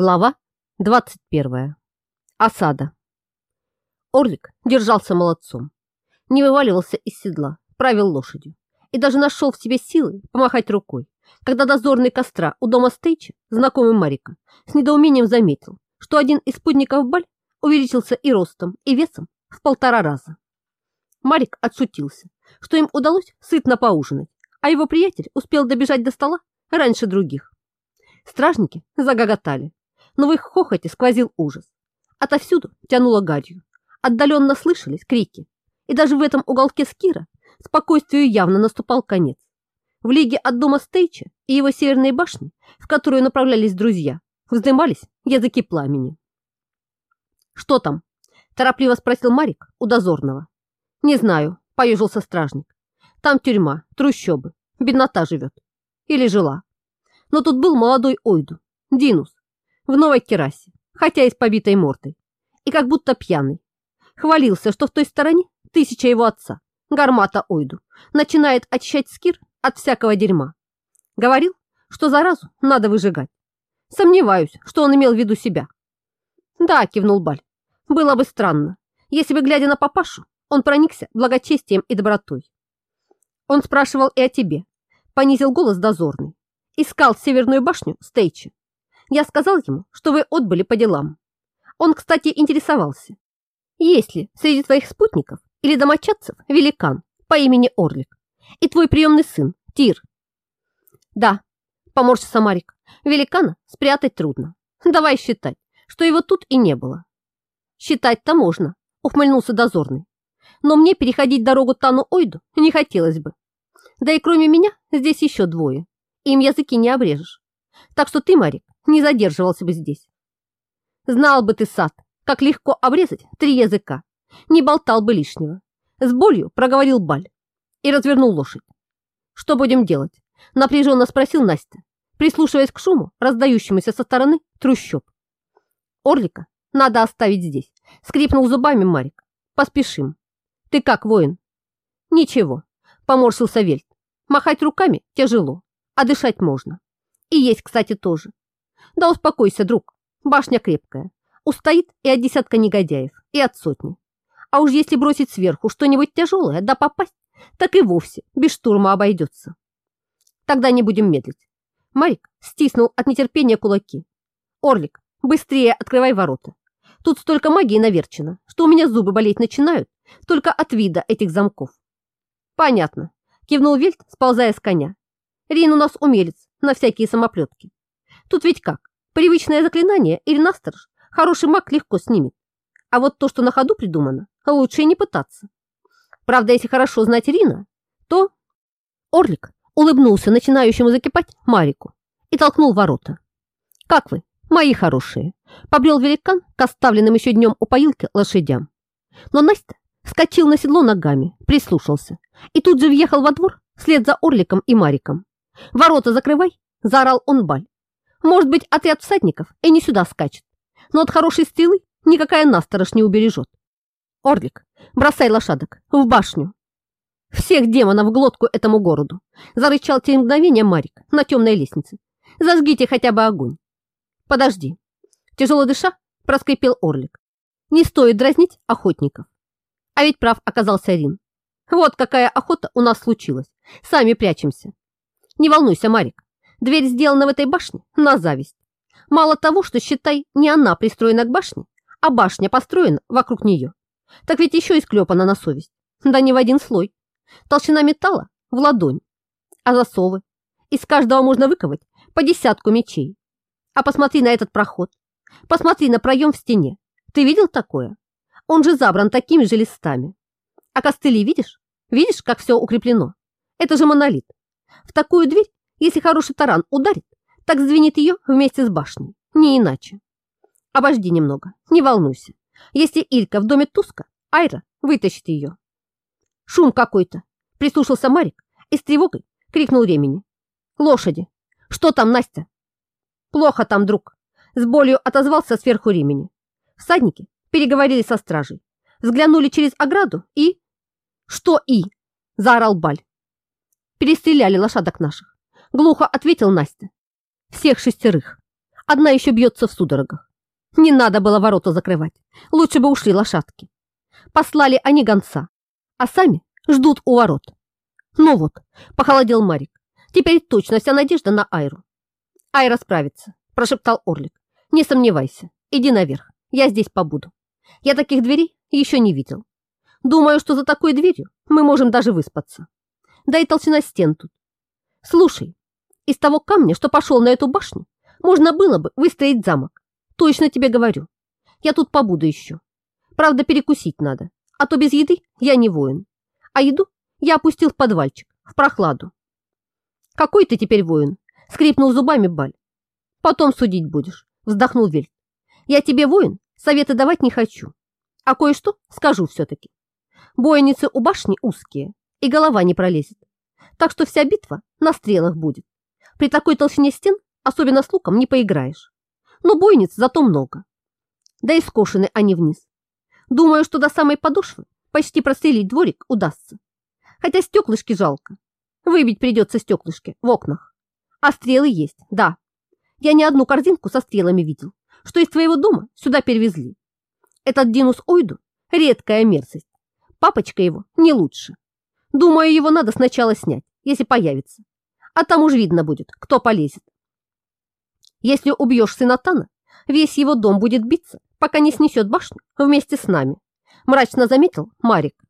Глава 21. Осада. Орлик держался молодцом. Не вываливался из седла, правил лошадью и даже нашел в себе силы помахать рукой, когда дозорный костра у дома Стейча, знакомый Марика, с недоумением заметил, что один из спутников Баль увеличился и ростом, и весом в полтора раза. Марик отшутился, что им удалось сытно поужинать, а его приятель успел добежать до стола раньше других. Стражники загоготали, но в их хохоте сквозил ужас. Отовсюду тянуло гарью. Отдаленно слышались крики. И даже в этом уголке Скира спокойствию явно наступал конец. В лиге от дома Стейча и его северной башни, в которую направлялись друзья, вздымались языки пламени. «Что там?» – торопливо спросил Марик у дозорного. «Не знаю», – поежился стражник. «Там тюрьма, трущобы, беднота живет. Или жила. Но тут был молодой Ойду, Динус, в новой керасе, хотя и с побитой мордой, и как будто пьяный. Хвалился, что в той стороне тысяча его отца, Гармата Ойду, начинает очищать скир от всякого дерьма. Говорил, что заразу надо выжигать. Сомневаюсь, что он имел в виду себя. Да, кивнул Баль. Было бы странно, если бы, глядя на папашу, он проникся благочестием и добротой. Он спрашивал и о тебе, понизил голос дозорный. Искал северную башню Стейчи. Я сказал ему, что вы отбыли по делам. Он, кстати, интересовался, есть ли среди твоих спутников или домочадцев великан по имени Орлик и твой приемный сын Тир. Да, поморщился Марик, великана спрятать трудно. Давай считать, что его тут и не было. Считать-то можно, ухмыльнулся дозорный. Но мне переходить дорогу Тану Ойду не хотелось бы. Да и кроме меня здесь еще двое. Им языки не обрежешь. Так что ты, Марик, не задерживался бы здесь. Знал бы ты, сад, как легко обрезать три языка. Не болтал бы лишнего. С болью проговорил Баль и развернул лошадь. Что будем делать? Напряженно спросил Настя, прислушиваясь к шуму, раздающемуся со стороны трущоб. Орлика надо оставить здесь. Скрипнул зубами Марик. Поспешим. Ты как, воин? Ничего, поморщился Вельт. Махать руками тяжело, а дышать можно. И есть, кстати, тоже. Да успокойся, друг. Башня крепкая. Устоит и от десятка негодяев, и от сотни. А уж если бросить сверху что-нибудь тяжелое, да попасть, так и вовсе без штурма обойдется. Тогда не будем медлить. Марик стиснул от нетерпения кулаки. Орлик, быстрее открывай ворота. Тут столько магии наверчено, что у меня зубы болеть начинают только от вида этих замков. Понятно, кивнул Вельт, сползая с коня. Рин у нас умелец на всякие самоплетки. Тут ведь как? Привычное заклинание или насторож хороший маг легко снимет. А вот то, что на ходу придумано, лучше и не пытаться. Правда, если хорошо знать Рина, то... Орлик улыбнулся начинающему закипать Марику и толкнул ворота. «Как вы, мои хорошие?» Побрел великан к оставленным еще днем у поилки лошадям. Но Настя вскочил на седло ногами, прислушался и тут же въехал во двор вслед за Орликом и Мариком. «Ворота закрывай!» – заорал он Баль. Может быть, отряд всадников и не сюда скачет, но от хорошей стрелы никакая насторож не убережет. Орлик, бросай лошадок в башню. Всех демонов в глотку этому городу, зарычал через мгновение Марик на темной лестнице. Зажгите хотя бы огонь. Подожди. Тяжело дыша, проскрипел Орлик. Не стоит дразнить охотников. А ведь прав оказался Рин. Вот какая охота у нас случилась. Сами прячемся. Не волнуйся, Марик. Дверь сделана в этой башне на зависть. Мало того, что, считай, не она пристроена к башне, а башня построена вокруг нее. Так ведь еще и склепана на совесть. Да не в один слой. Толщина металла в ладонь. А засовы? Из каждого можно выковать по десятку мечей. А посмотри на этот проход. Посмотри на проем в стене. Ты видел такое? Он же забран такими же листами. А костыли видишь? Видишь, как все укреплено? Это же монолит. В такую дверь если хороший таран ударит, так звенит ее вместе с башней, не иначе. Обожди немного, не волнуйся. Если Илька в доме Туска, Айра вытащит ее. Шум какой-то, прислушался Марик и с тревогой крикнул ремени. Лошади! Что там, Настя? Плохо там, друг. С болью отозвался сверху ремени. Всадники переговорили со стражей, взглянули через ограду и... Что и? Заорал Баль. Перестреляли лошадок наших. Глухо ответил Настя. Всех шестерых. Одна еще бьется в судорогах. Не надо было ворота закрывать. Лучше бы ушли лошадки. Послали они гонца, а сами ждут у ворот. Ну вот, похолодел Марик. Теперь точно вся надежда на Айру. Айра справится, прошептал Орлик. Не сомневайся, иди наверх, я здесь побуду. Я таких дверей еще не видел. Думаю, что за такой дверью мы можем даже выспаться. Да и толщина стен тут. Слушай, из того камня, что пошел на эту башню, можно было бы выстроить замок. Точно тебе говорю. Я тут побуду еще. Правда, перекусить надо, а то без еды я не воин. А еду я опустил в подвальчик, в прохладу. Какой ты теперь воин? Скрипнул зубами Баль. Потом судить будешь, вздохнул Вельт. Я тебе воин, советы давать не хочу. А кое-что скажу все-таки. Бойницы у башни узкие, и голова не пролезет. Так что вся битва на стрелах будет. При такой толщине стен, особенно с луком, не поиграешь. Но бойниц зато много. Да и скошены они вниз. Думаю, что до самой подошвы почти прострелить дворик удастся. Хотя стеклышки жалко. Выбить придется стеклышки в окнах. А стрелы есть, да. Я не одну корзинку со стрелами видел, что из твоего дома сюда перевезли. Этот Динус Ойду – редкая мерзость. Папочка его не лучше. Думаю, его надо сначала снять, если появится. А там уж видно будет, кто полезет. Если убьешь сына Тана, весь его дом будет биться, пока не снесет башню вместе с нами. Мрачно заметил Марик.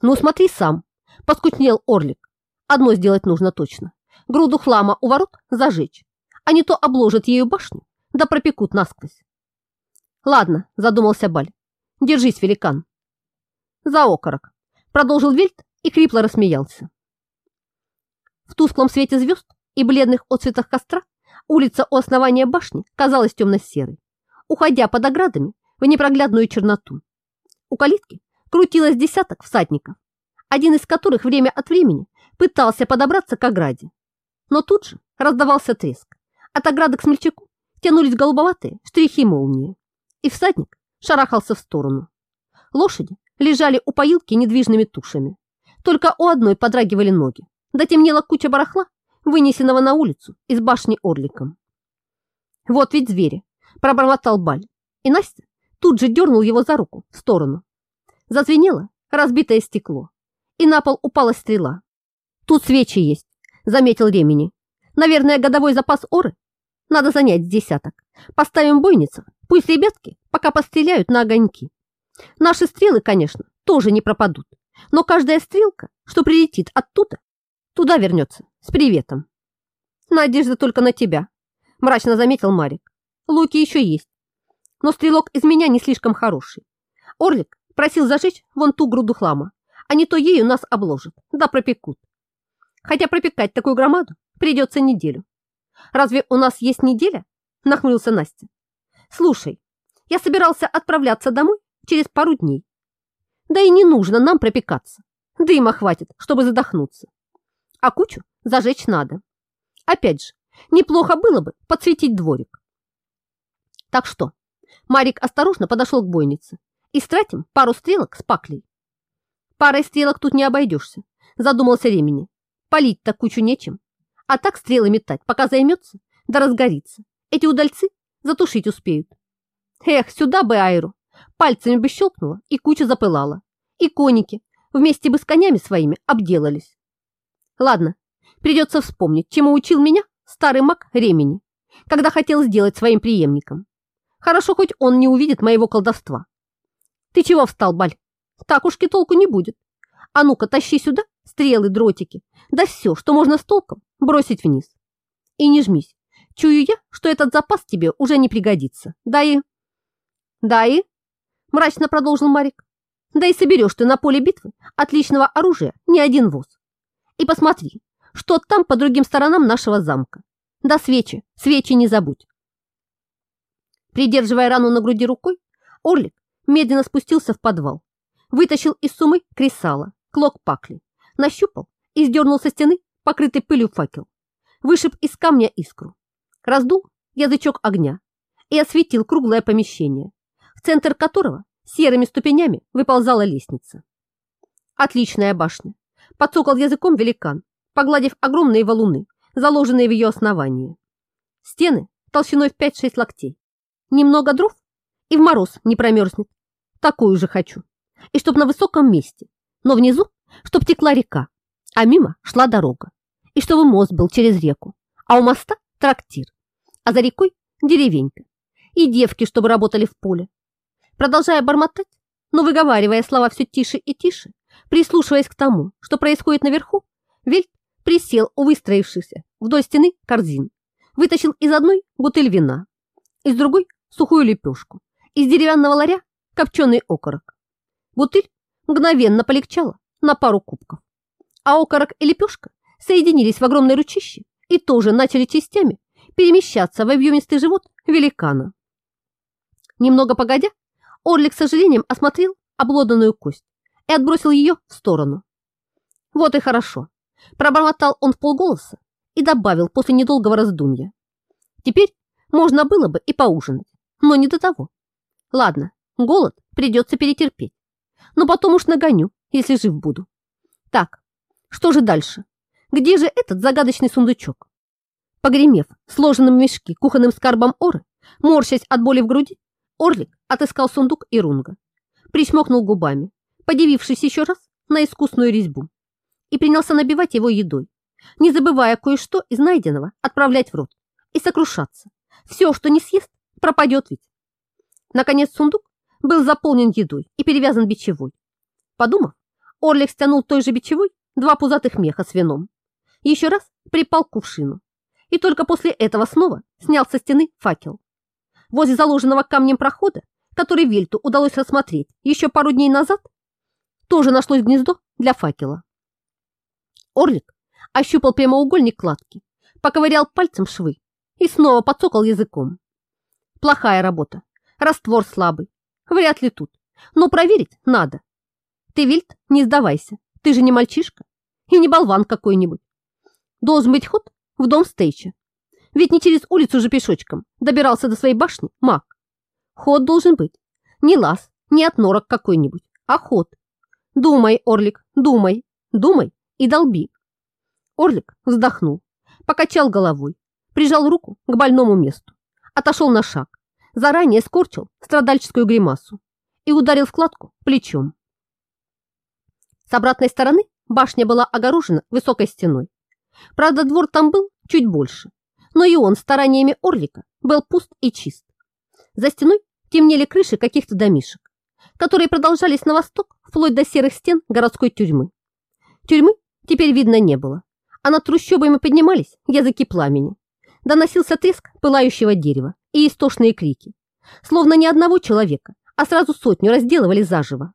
Ну смотри сам, поскутнел Орлик. Одно сделать нужно точно. Груду хлама у ворот зажечь, а не то обложат ею башню, да пропекут насквозь. Ладно, задумался Баль. Держись, великан. За окорок. Продолжил Вельт и крипло рассмеялся. В тусклом свете звезд и бледных отцветах костра улица у основания башни казалась темно-серой, уходя под оградами в непроглядную черноту. У калитки крутилось десяток всадников, один из которых время от времени пытался подобраться к ограде. Но тут же раздавался треск. От ограды к смельчаку тянулись голубоватые штрихи молнии, и всадник шарахался в сторону. Лошади лежали у поилки недвижными тушами. Только у одной подрагивали ноги. Да темнела куча барахла, вынесенного на улицу из башни орликом. «Вот ведь звери!» – пробормотал Баль, и Настя тут же дернул его за руку в сторону. Зазвенело разбитое стекло, и на пол упала стрела. «Тут свечи есть», – заметил Ремени. «Наверное, годовой запас оры надо занять десяток. Поставим бойницу, пусть ребятки пока постреляют на огоньки. Наши стрелы, конечно, тоже не пропадут, но каждая стрелка, что прилетит оттуда, туда вернется с приветом. Надежда только на тебя, мрачно заметил Марик. Луки еще есть, но стрелок из меня не слишком хороший. Орлик просил зажечь вон ту груду хлама, а не то ею нас обложат, да пропекут. Хотя пропекать такую громаду придется неделю. Разве у нас есть неделя? Нахмурился Настя. Слушай, я собирался отправляться домой через пару дней. Да и не нужно нам пропекаться. Дыма хватит, чтобы задохнуться. А кучу зажечь надо. Опять же, неплохо было бы подсветить дворик. Так что, Марик осторожно подошел к бойнице и стратим пару стрелок с паклей. Парой стрелок тут не обойдешься, задумался Ремени. Полить-то кучу нечем. А так стрелы метать, пока займется, да разгорится. Эти удальцы затушить успеют. Эх, сюда бы Айру, Пальцами бы щелкнула, и куча запылала. И коники вместе бы с конями своими обделались. Ладно, придется вспомнить, чему учил меня старый маг Ремени, когда хотел сделать своим преемником. Хорошо, хоть он не увидит моего колдовства. Ты чего встал, Баль? Так уж толку не будет. А ну-ка, тащи сюда стрелы, дротики, да все, что можно с толком, бросить вниз. И не жмись. Чую я, что этот запас тебе уже не пригодится. Да и... Да и мрачно продолжил Марик. Да и соберешь ты на поле битвы отличного оружия не один воз. И посмотри, что там по другим сторонам нашего замка. Да свечи, свечи не забудь. Придерживая рану на груди рукой, Орлик медленно спустился в подвал, вытащил из сумы кресала, клок пакли, нащупал и сдернул со стены покрытый пылью факел, вышиб из камня искру, раздул язычок огня и осветил круглое помещение, центр которого серыми ступенями выползала лестница. Отличная башня. Подсокал языком великан, погладив огромные валуны, заложенные в ее основании. Стены толщиной в 5-6 локтей. Немного дров и в мороз не промерзнет. Такую же хочу. И чтоб на высоком месте, но внизу, чтоб текла река, а мимо шла дорога. И чтобы мост был через реку, а у моста трактир, а за рекой деревенька. И девки, чтобы работали в поле. Продолжая бормотать, но выговаривая слова все тише и тише, прислушиваясь к тому, что происходит наверху, Вельт присел у выстроившихся вдоль стены корзин, вытащил из одной бутыль вина, из другой сухую лепешку, из деревянного ларя копченый окорок. Бутыль мгновенно полегчала на пару кубков, а окорок и лепешка соединились в огромной ручище и тоже начали частями перемещаться в объемистый живот великана. Немного погодя, Орлик с сожалением осмотрел облоданную кость и отбросил ее в сторону. Вот и хорошо. Пробормотал он в полголоса и добавил после недолгого раздумья. Теперь можно было бы и поужинать, но не до того. Ладно, голод придется перетерпеть, но потом уж нагоню, если жив буду. Так, что же дальше? Где же этот загадочный сундучок? Погремев сложенным в мешки кухонным скарбом Оры, морщась от боли в груди, Орлик отыскал сундук и рунга, причмокнул губами, подивившись еще раз на искусную резьбу, и принялся набивать его едой, не забывая кое-что из найденного отправлять в рот и сокрушаться. Все, что не съест, пропадет ведь. Наконец сундук был заполнен едой и перевязан бичевой. Подумав, Орлик стянул той же бичевой два пузатых меха с вином. Еще раз припал к кувшину. И только после этого снова снял со стены факел. Возле заложенного камнем прохода, который Вильту удалось рассмотреть еще пару дней назад, тоже нашлось гнездо для факела. Орлик ощупал прямоугольник кладки, поковырял пальцем швы и снова подсокал языком. Плохая работа, раствор слабый, вряд ли тут, но проверить надо. Ты, Вильт, не сдавайся, ты же не мальчишка и не болван какой-нибудь. Должен быть ход в дом Стейча. Ведь не через улицу же пешочком добирался до своей башни маг. Ход должен быть. Не лаз, не отнорок какой-нибудь, а ход. Думай, Орлик, думай, думай и долби. Орлик вздохнул, покачал головой, прижал руку к больному месту, отошел на шаг, заранее скорчил страдальческую гримасу и ударил складку плечом. С обратной стороны башня была огорожена высокой стеной. Правда, двор там был чуть больше, но и он стараниями Орлика был пуст и чист. За стеной темнели крыши каких-то домишек, которые продолжались на восток вплоть до серых стен городской тюрьмы. Тюрьмы теперь видно не было, а над трущобами поднимались языки пламени. Доносился треск пылающего дерева и истошные крики. Словно не одного человека, а сразу сотню разделывали заживо.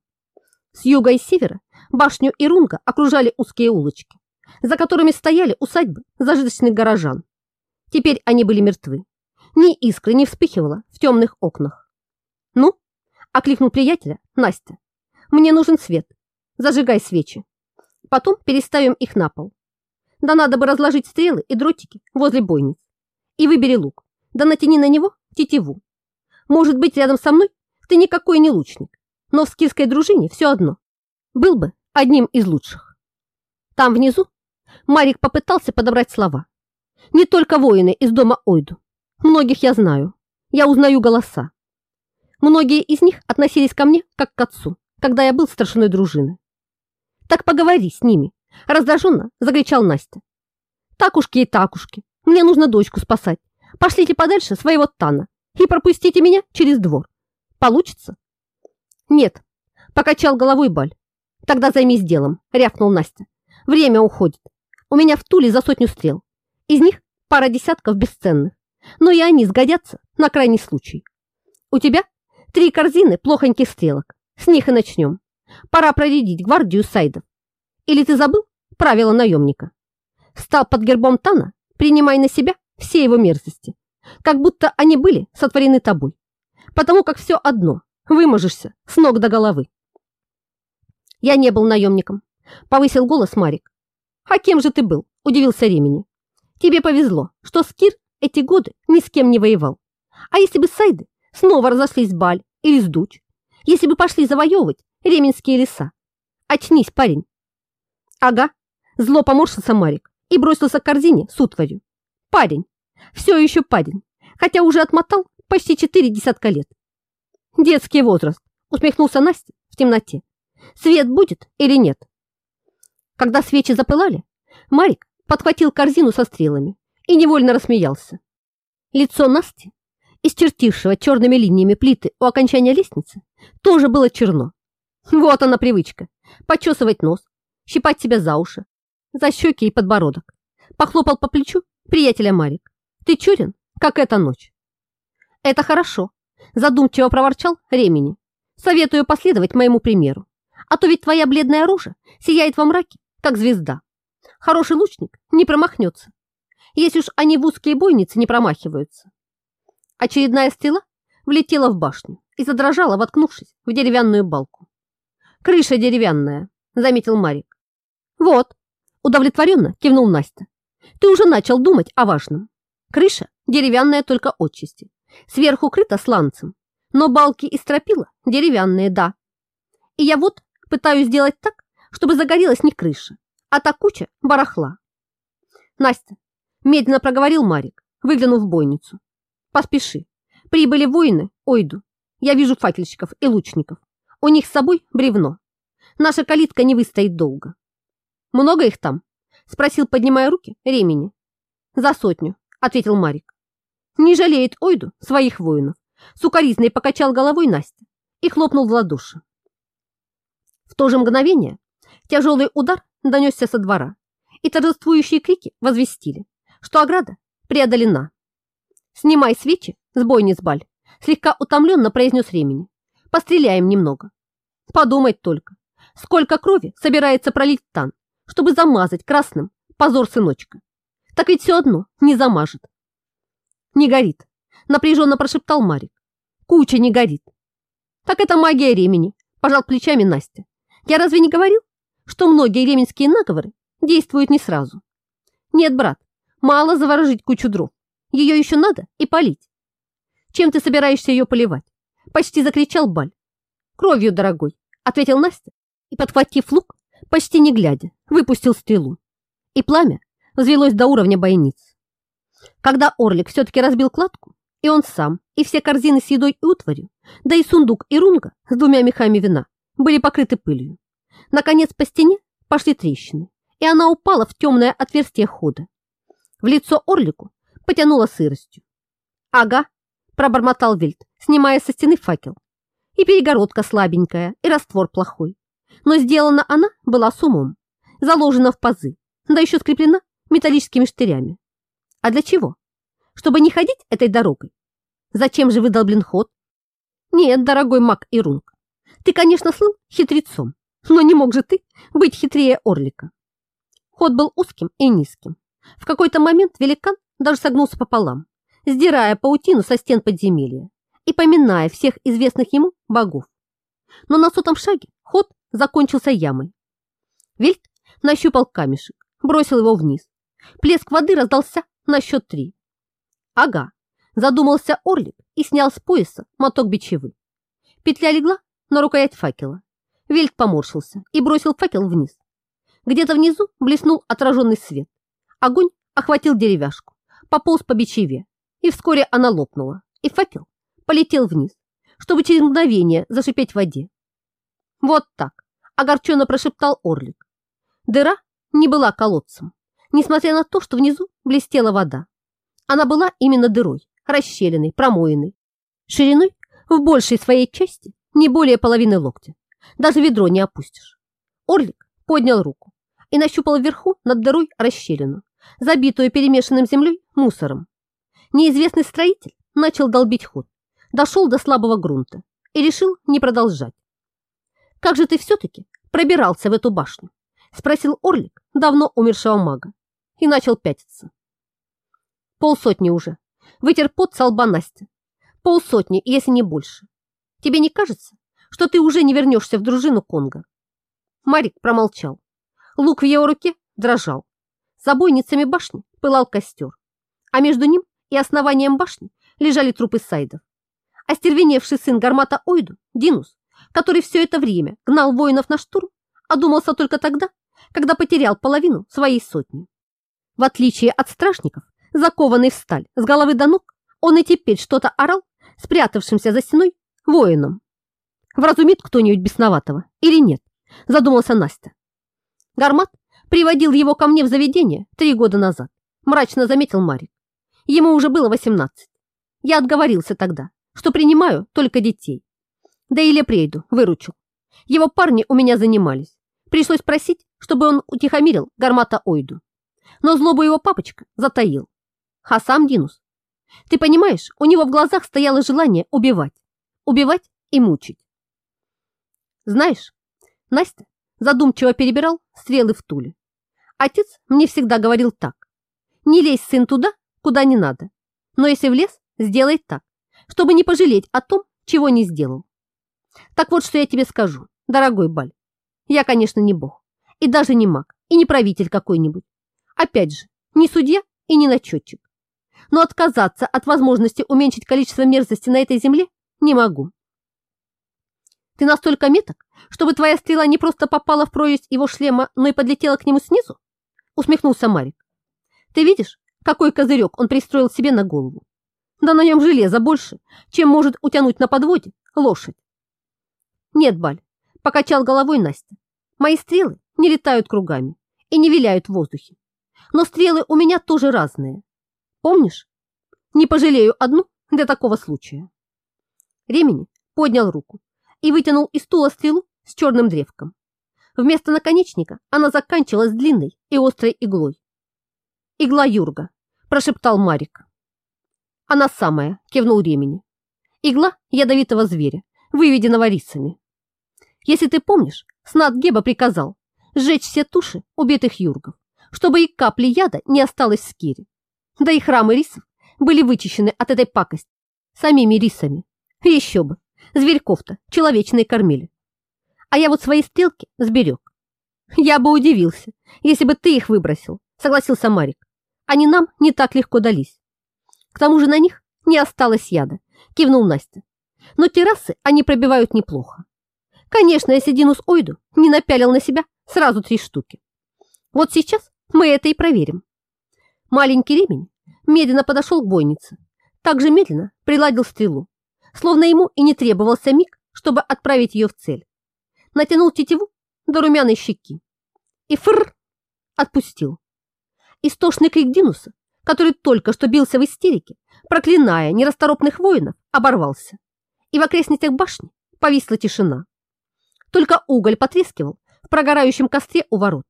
С юга и севера башню и рунга окружали узкие улочки, за которыми стояли усадьбы зажиточных горожан. Теперь они были мертвы. Ни искры не вспыхивало в темных окнах. «Ну?» – окликнул приятеля Настя. «Мне нужен свет. Зажигай свечи. Потом переставим их на пол. Да надо бы разложить стрелы и дротики возле бойниц. И выбери лук. Да натяни на него тетиву. Может быть, рядом со мной ты никакой не лучник, но в скирской дружине все одно. Был бы одним из лучших. Там внизу Марик попытался подобрать слова. Не только воины из дома Ойду. Многих я знаю. Я узнаю голоса. Многие из них относились ко мне как к отцу, когда я был старшиной дружины. Так поговори с ними, раздраженно закричал Настя. Такушки и такушки, мне нужно дочку спасать. Пошлите подальше своего Тана и пропустите меня через двор. Получится? Нет, покачал головой Баль. Тогда займись делом, рявкнул Настя. Время уходит. У меня в Туле за сотню стрел. Из них пара десятков бесценных, но и они сгодятся на крайний случай. У тебя три корзины плохоньких стрелок. С них и начнем. Пора проредить гвардию сайдов. Или ты забыл правила наемника? Стал под гербом Тана, принимай на себя все его мерзости, как будто они были сотворены тобой, потому как все одно, выможешься с ног до головы. Я не был наемником, повысил голос Марик. А кем же ты был? Удивился Ремени. Тебе повезло, что Скир эти годы ни с кем не воевал. А если бы Сайды снова разошлись Баль или Сдуч, если бы пошли завоевывать Ременские леса? Очнись, парень. Ага, зло поморщился Марик и бросился к корзине с утварью. Парень, все еще парень. хотя уже отмотал почти четыре десятка лет. Детский возраст, усмехнулся Настя в темноте. Свет будет или нет? Когда свечи запылали, Марик подхватил корзину со стрелами и невольно рассмеялся. Лицо Насти, исчертившего черными линиями плиты у окончания лестницы, тоже было черно. Вот она привычка – почесывать нос, щипать себя за уши, за щеки и подбородок. Похлопал по плечу приятеля Марик. Ты чурен, как эта ночь. Это хорошо, задумчиво проворчал Ремени. Советую последовать моему примеру. А то ведь твоя бледная рожа сияет во мраке, как звезда. Хороший лучник не промахнется, если уж они в узкие бойницы не промахиваются. Очередная стрела влетела в башню и задрожала, воткнувшись в деревянную балку. «Крыша деревянная», — заметил Марик. «Вот», — удовлетворенно кивнул Настя. «Ты уже начал думать о важном. Крыша деревянная только отчасти, сверху крыта сланцем, но балки и стропила деревянные, да. И я вот пытаюсь сделать так, чтобы загорелась не крыша, а та куча барахла. Настя, медленно проговорил Марик, выглянув в бойницу. Поспеши. Прибыли воины, ойду. Я вижу факельщиков и лучников. У них с собой бревно. Наша калитка не выстоит долго. Много их там? Спросил, поднимая руки, ремени. За сотню, ответил Марик. Не жалеет ойду своих воинов. Сукаризный покачал головой Настя и хлопнул в ладоши. В то же мгновение тяжелый удар донесся со двора, и торжествующие крики возвестили, что ограда преодолена. «Снимай свечи с бойниц баль», слегка утомленно произнес Ремени. «Постреляем немного». Подумать только, сколько крови собирается пролить Тан, чтобы замазать красным позор сыночка. Так ведь все одно не замажет. Не горит, напряженно прошептал Марик. Куча не горит. Так это магия Ремени, пожал плечами Настя. Я разве не говорил, что многие ременские наговоры действуют не сразу? Нет, брат, мало заворожить кучу дров. Ее еще надо и полить. Чем ты собираешься ее поливать? Почти закричал Баль. Кровью, дорогой, ответил Настя и, подхватив лук, почти не глядя, выпустил стрелу. И пламя взвелось до уровня бойниц. Когда Орлик все-таки разбил кладку, и он сам, и все корзины с едой и утварью, да и сундук и рунга с двумя мехами вина были покрыты пылью. Наконец по стене пошли трещины, и она упала в темное отверстие хода. В лицо Орлику потянуло сыростью. «Ага», – пробормотал Вильд, снимая со стены факел. И перегородка слабенькая, и раствор плохой. Но сделана она была с умом, заложена в пазы, да еще скреплена металлическими штырями. А для чего? Чтобы не ходить этой дорогой? Зачем же выдолблен ход? Нет, дорогой маг Ирунг, ты, конечно, слыл хитрецом, но не мог же ты быть хитрее Орлика. Ход был узким и низким. В какой-то момент великан даже согнулся пополам, сдирая паутину со стен подземелья и поминая всех известных ему богов. Но на сотом шаге ход закончился ямой. Вильд нащупал камешек, бросил его вниз. Плеск воды раздался на счет три. Ага, задумался Орлик и снял с пояса моток бичевы. Петля легла на рукоять факела. Вельт поморщился и бросил факел вниз. Где-то внизу блеснул отраженный свет. Огонь охватил деревяшку, пополз по бичеве, и вскоре она лопнула, и факел полетел вниз, чтобы через мгновение зашипеть в воде. Вот так, огорченно прошептал Орлик. Дыра не была колодцем, несмотря на то, что внизу блестела вода. Она была именно дырой, расщелиной, промоенной, шириной в большей своей части не более половины локтя. Даже ведро не опустишь. Орлик поднял руку и нащупал вверху над дырой расщелину, забитую перемешанным землей мусором. Неизвестный строитель начал долбить ход, дошел до слабого грунта и решил не продолжать. «Как же ты все-таки пробирался в эту башню?» спросил Орлик давно умершего мага и начал пятиться. Полсотни уже. Вытер пот со лба Настя. Полсотни, если не больше. Тебе не кажется, что ты уже не вернешься в дружину Конга?» Марик промолчал. Лук в его руке дрожал. За бойницами башни пылал костер, а между ним и основанием башни лежали трупы сайдов. Остервеневший сын гармата Ойду, Динус, который все это время гнал воинов на штурм, одумался только тогда, когда потерял половину своей сотни. В отличие от стражников, закованный в сталь с головы до ног, Он и теперь что-то орал, спрятавшимся за стеной воином. Вразумит кто-нибудь бесноватого или нет, задумался Настя. Гармат приводил его ко мне в заведение три года назад, мрачно заметил Марик. Ему уже было восемнадцать. Я отговорился тогда, что принимаю только детей. Да и Лепрейду выручил. Его парни у меня занимались. Пришлось просить, чтобы он утихомирил Гармата Ойду. Но злобу его папочка затаил. А сам Динус. Ты понимаешь, у него в глазах стояло желание убивать. Убивать и мучить. Знаешь, Настя задумчиво перебирал стрелы в туле. Отец мне всегда говорил так. Не лезь, сын, туда, куда не надо. Но если влез, сделай так, чтобы не пожалеть о том, чего не сделал. Так вот, что я тебе скажу, дорогой Баль. Я, конечно, не бог, и даже не маг, и не правитель какой-нибудь. Опять же, не судья и не начетчик. Но отказаться от возможности уменьшить количество мерзости на этой земле не могу. Ты настолько меток, чтобы твоя стрела не просто попала в прорезь его шлема, но и подлетела к нему снизу? Усмехнулся Марик. Ты видишь, какой козырек он пристроил себе на голову? Да на нем железа больше, чем может утянуть на подводе лошадь. Нет, Баль, покачал головой Настя. Мои стрелы не летают кругами и не виляют в воздухе. Но стрелы у меня тоже разные. Помнишь? Не пожалею одну для такого случая. Ремени поднял руку и вытянул из стула стрелу с черным древком. Вместо наконечника она заканчивалась длинной и острой иглой. «Игла Юрга», – прошептал Марик. «Она самая», – кивнул Ремени. «Игла ядовитого зверя, выведенного рисами. Если ты помнишь, Снат Геба приказал сжечь все туши убитых юргов, чтобы и капли яда не осталось в скире. Да и храмы рисов были вычищены от этой пакости самими рисами. Еще бы, зверьков-то человечные кормили. А я вот свои стрелки сберег. Я бы удивился, если бы ты их выбросил, согласился Марик. Они нам не так легко дались. К тому же на них не осталось яда, кивнул Настя. Но террасы они пробивают неплохо. Конечно, если Динус Ойду не напялил на себя сразу три штуки. Вот сейчас мы это и проверим. Маленький ремень медленно подошел к бойнице, также медленно приладил стрелу, словно ему и не требовался миг, чтобы отправить ее в цель. Натянул тетиву до румяной щеки и фр отпустил. Истошный крик Динуса, который только что бился в истерике, проклиная нерасторопных воинов, оборвался, и в окрестностях башни повисла тишина. Только уголь потрескивал в прогорающем костре у ворот.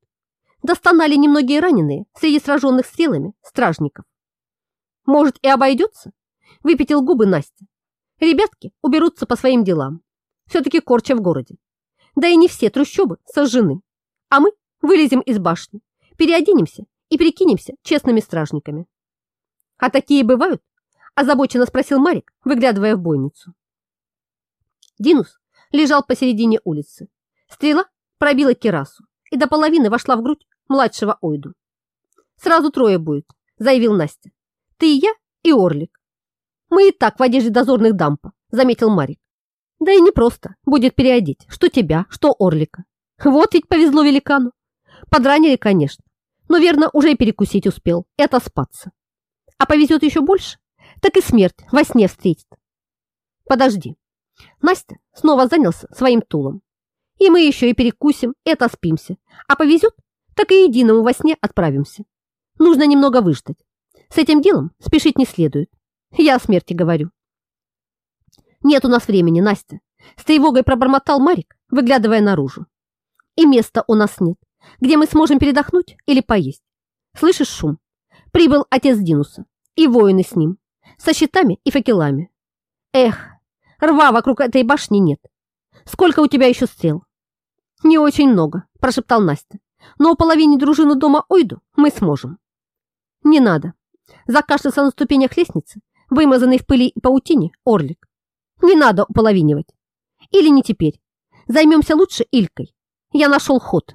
Достонали немногие раненые среди сраженных стрелами стражников. Может, и обойдется? Выпятил губы Настя. Ребятки уберутся по своим делам. Все-таки корча в городе. Да и не все трущобы сожжены. А мы вылезем из башни, переоденемся и прикинемся честными стражниками. А такие бывают? Озабоченно спросил Марик, выглядывая в бойницу. Динус лежал посередине улицы. Стрела пробила керасу и до половины вошла в грудь младшего Ойду. «Сразу трое будет», — заявил Настя. «Ты и я, и Орлик». «Мы и так в одежде дозорных дампа», — заметил Марик. «Да и не просто будет переодеть, что тебя, что Орлика. Вот ведь повезло великану. Подранили, конечно, но верно уже и перекусить успел и отоспаться. А повезет еще больше, так и смерть во сне встретит. Подожди, Настя снова занялся своим тулом. И мы еще и перекусим, и отоспимся. А повезет, так и единому во сне отправимся. Нужно немного выждать. С этим делом спешить не следует. Я о смерти говорю. Нет у нас времени, Настя. С тревогой пробормотал Марик, выглядывая наружу. И места у нас нет, где мы сможем передохнуть или поесть. Слышишь шум? Прибыл отец Динуса и воины с ним, со щитами и факелами. Эх, Рва вокруг этой башни нет. Сколько у тебя еще стрел? Не очень много, прошептал Настя. Но у половины дружины дома Ойду мы сможем. Не надо. Закашлялся на ступенях лестницы, вымазанный в пыли и паутине, орлик. Не надо уполовинивать. Или не теперь. Займемся лучше Илькой. Я нашел ход.